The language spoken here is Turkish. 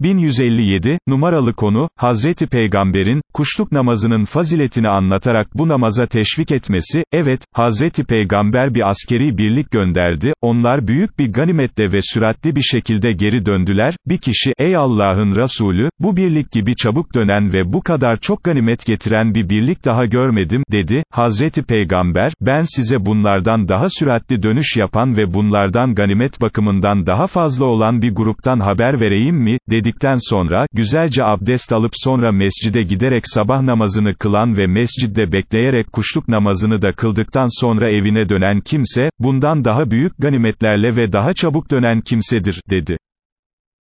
1157, numaralı konu, Hazreti Peygamber'in, kuşluk namazının faziletini anlatarak bu namaza teşvik etmesi, evet, Hazreti Peygamber bir askeri birlik gönderdi, onlar büyük bir ganimetle ve süratli bir şekilde geri döndüler, bir kişi, ey Allah'ın Resulü, bu birlik gibi çabuk dönen ve bu kadar çok ganimet getiren bir birlik daha görmedim, dedi, Hazreti Peygamber, ben size bunlardan daha süratli dönüş yapan ve bunlardan ganimet bakımından daha fazla olan bir gruptan haber vereyim mi, dedikten sonra, güzelce abdest alıp sonra mescide giderek sabah namazını kılan ve mescidde bekleyerek kuşluk namazını da kıldıktan sonra evine dönen kimse, bundan daha büyük ganimetlerle ve daha çabuk dönen kimsedir, dedi.